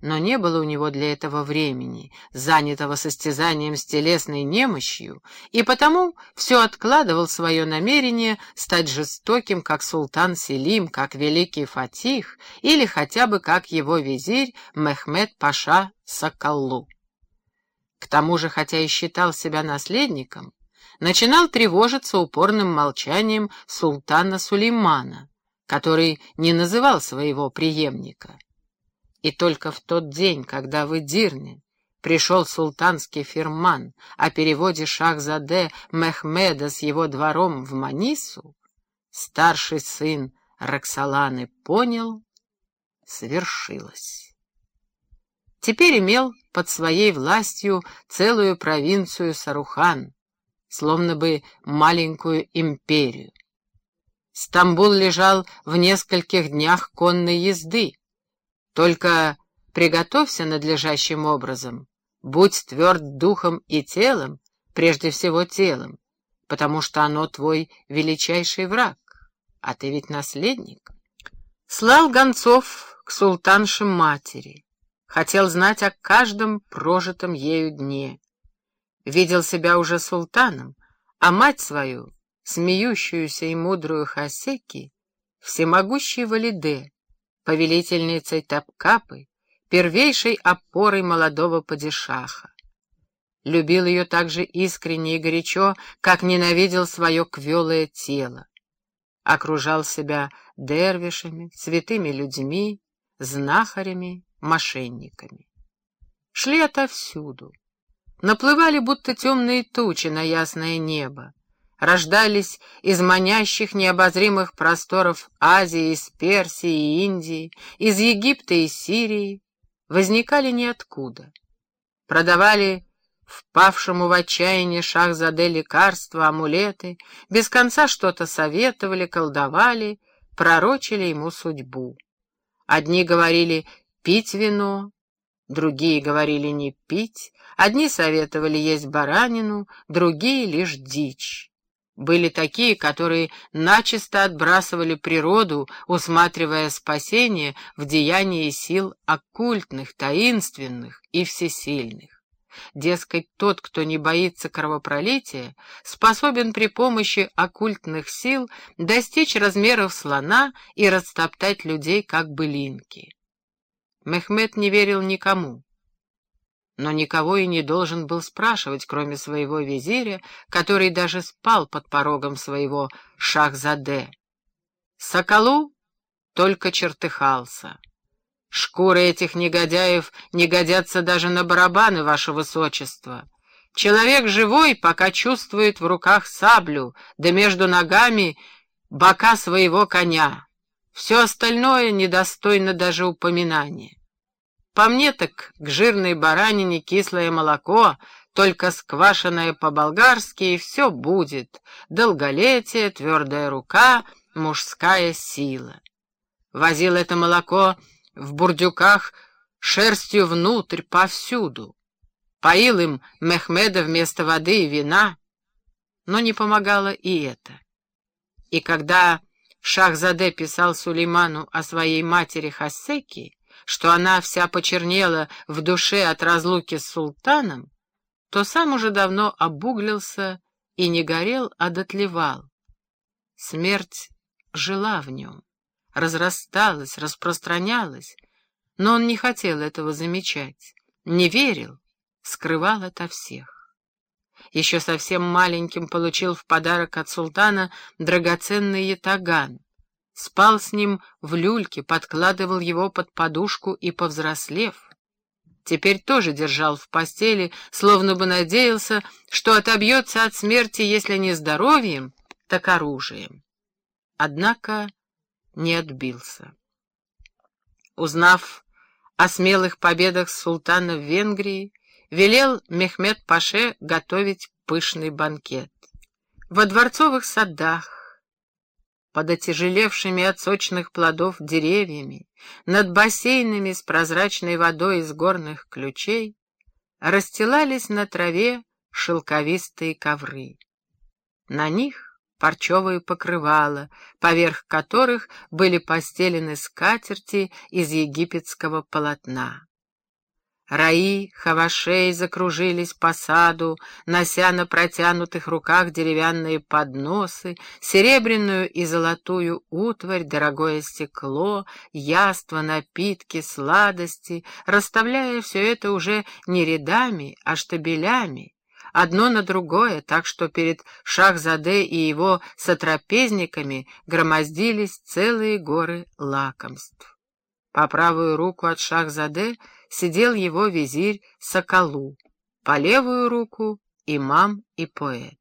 но не было у него для этого времени, занятого состязанием с телесной немощью, и потому все откладывал свое намерение стать жестоким, как султан Селим, как великий Фатих, или хотя бы как его визирь Мехмед Паша Сакаллу. К тому же, хотя и считал себя наследником, начинал тревожиться упорным молчанием султана Сулеймана, который не называл своего преемника. И только в тот день, когда в Идирне пришел султанский фирман о переводе Шахзаде Мехмеда с его двором в Манису, старший сын Роксоланы понял, свершилось. Теперь имел под своей властью целую провинцию Сарухан, словно бы маленькую империю. Стамбул лежал в нескольких днях конной езды. Только приготовься надлежащим образом, будь тверд духом и телом, прежде всего телом, потому что оно твой величайший враг, а ты ведь наследник. Слал гонцов к султаншим матери, хотел знать о каждом прожитом ею дне. Видел себя уже султаном, а мать свою смеющуюся и мудрую Хасеки, всемогущей Валиде, повелительницей Тапкапы, первейшей опорой молодого падишаха. Любил ее так же искренне и горячо, как ненавидел свое квелое тело. Окружал себя дервишами, святыми людьми, знахарями, мошенниками. Шли отовсюду. Наплывали будто темные тучи на ясное небо рождались из манящих необозримых просторов Азии, из Персии и Индии, из Египта и Сирии, возникали ниоткуда. Продавали впавшему в отчаяние шахзаде лекарства, амулеты, без конца что-то советовали, колдовали, пророчили ему судьбу. Одни говорили пить вино, другие говорили не пить, одни советовали есть баранину, другие — лишь дичь. Были такие, которые начисто отбрасывали природу, усматривая спасение в деянии сил оккультных, таинственных и всесильных. Дескать, тот, кто не боится кровопролития, способен при помощи оккультных сил достичь размеров слона и растоптать людей, как былинки. Мехмед не верил никому но никого и не должен был спрашивать, кроме своего визиря, который даже спал под порогом своего шахзаде. Соколу только чертыхался. Шкуры этих негодяев не годятся даже на барабаны, ваше высочество. Человек живой, пока чувствует в руках саблю, да между ногами бока своего коня. Все остальное недостойно даже упоминания. По мне так к жирной баранине кислое молоко, только сквашенное по-болгарски, и все будет. Долголетие, твердая рука, мужская сила. Возил это молоко в бурдюках шерстью внутрь, повсюду. Поил им Мехмеда вместо воды и вина, но не помогало и это. И когда Шахзаде писал Сулейману о своей матери Хасеки, что она вся почернела в душе от разлуки с султаном, то сам уже давно обуглился и не горел, а дотлевал. Смерть жила в нем, разрасталась, распространялась, но он не хотел этого замечать, не верил, скрывал ото всех. Еще совсем маленьким получил в подарок от султана драгоценный ятаган, спал с ним в люльке, подкладывал его под подушку и, повзрослев, теперь тоже держал в постели, словно бы надеялся, что отобьется от смерти, если не здоровьем, так оружием. Однако не отбился. Узнав о смелых победах султана в Венгрии, велел Мехмед Паше готовить пышный банкет. Во дворцовых садах, под отяжелевшими от сочных плодов деревьями, над бассейнами с прозрачной водой из горных ключей, расстилались на траве шелковистые ковры. На них парчевые покрывала, поверх которых были постелены скатерти из египетского полотна. Раи хавашей закружились по саду, нося на протянутых руках деревянные подносы, серебряную и золотую утварь, дорогое стекло, яства, напитки, сладости, расставляя все это уже не рядами, а штабелями, одно на другое, так что перед Шахзаде и его сотрапезниками громоздились целые горы лакомств. По правую руку от Шахзаде — сидел его визирь Соколу, по левую руку — имам и поэт.